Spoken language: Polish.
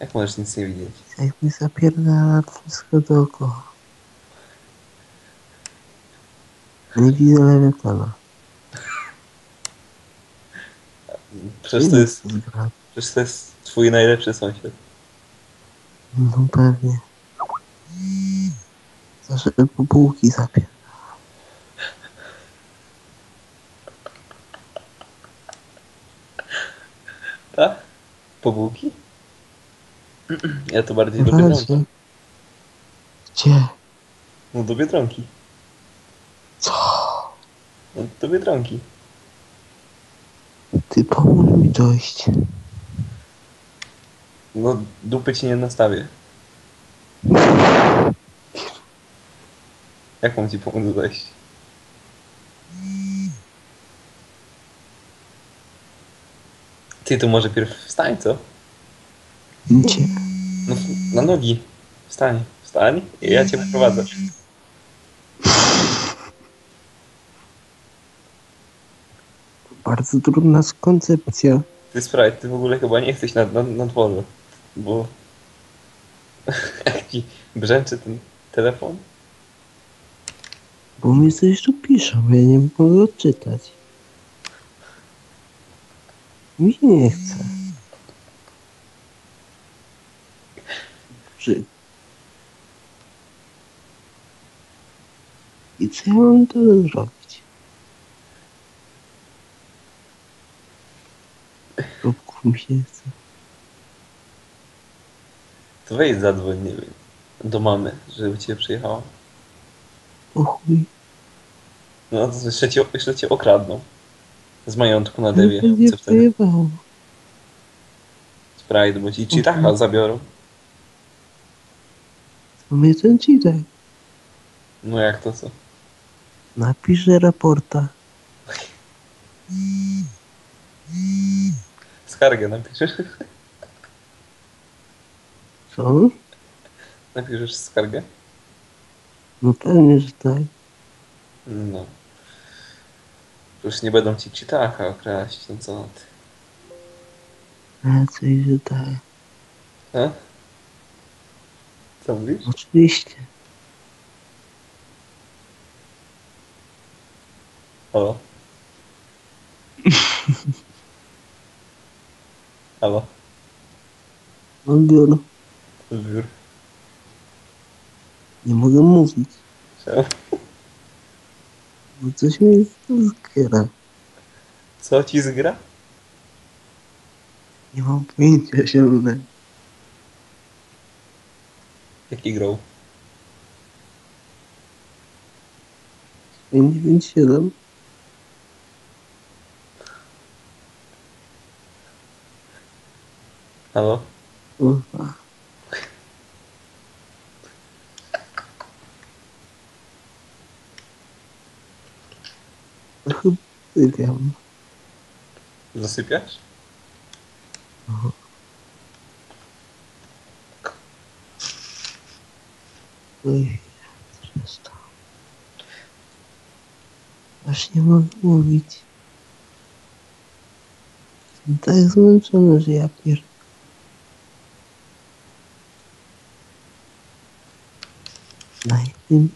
Jak możesz nic nie widzieć? Jak mi zapierdala wszystko dookoła. Nie widzę lewiatana. Przecież to jest, przecież to jest twój najlepszy sąsiad. No pewnie. Zawsze po bułki zapie. Tak? Po bułki? Ja to bardziej do. Biedronki. Gdzie? No do Biedronki. Co? No do Biedronki. Ty pomóż mi dojść. No dupy ci nie nastawię. Jak mam ci pomóc dojść? Ty tu może pierw wstań, co? Gdzie? No, na nogi. Wstań. Wstań i ja cię wyprowadzę. Bardzo trudna koncepcja. Ty Sprite, ty w ogóle chyba nie jesteś na, na, na dworze. Bo... Jak ci brzęczy ten telefon? Bo mi coś tu piszą, ja nie mogę odczytać. Mi się nie chce. I co ja mam tu zrobić? Mi się chce. To wejdź zadzwoń, nie wiem, do mamy, żeby cię przyjechała. O chuj. No to jeszcze cię, jeszcze cię okradną. Z majątku na dewie. Co wtedy? Sprite, bo ci Chitaha zabiorą. Mnie ten czytaj? No jak to co? Napiszę raporta. Skargę napiszesz? Co? Napiszesz skargę? No pewnie, że tak. No. Już nie będą ci Chitaha kraść, no co ty. Raczej, że tak. A? Co mówisz? Oczywiście. Halo? Halo? Odbiór. Zbiór. Nie mogę mówić, Czemu? bo coś mi zgiera. Co ci zgra? Nie mam pojęcia zielonego. Jaki grał? 597. Halo? Kurwa. To Chyba ty wiem. Zasypiasz? Oj, przestał. Aż nie mogę mówić. Jestem tak zmęczony, że ja pier... Na jednym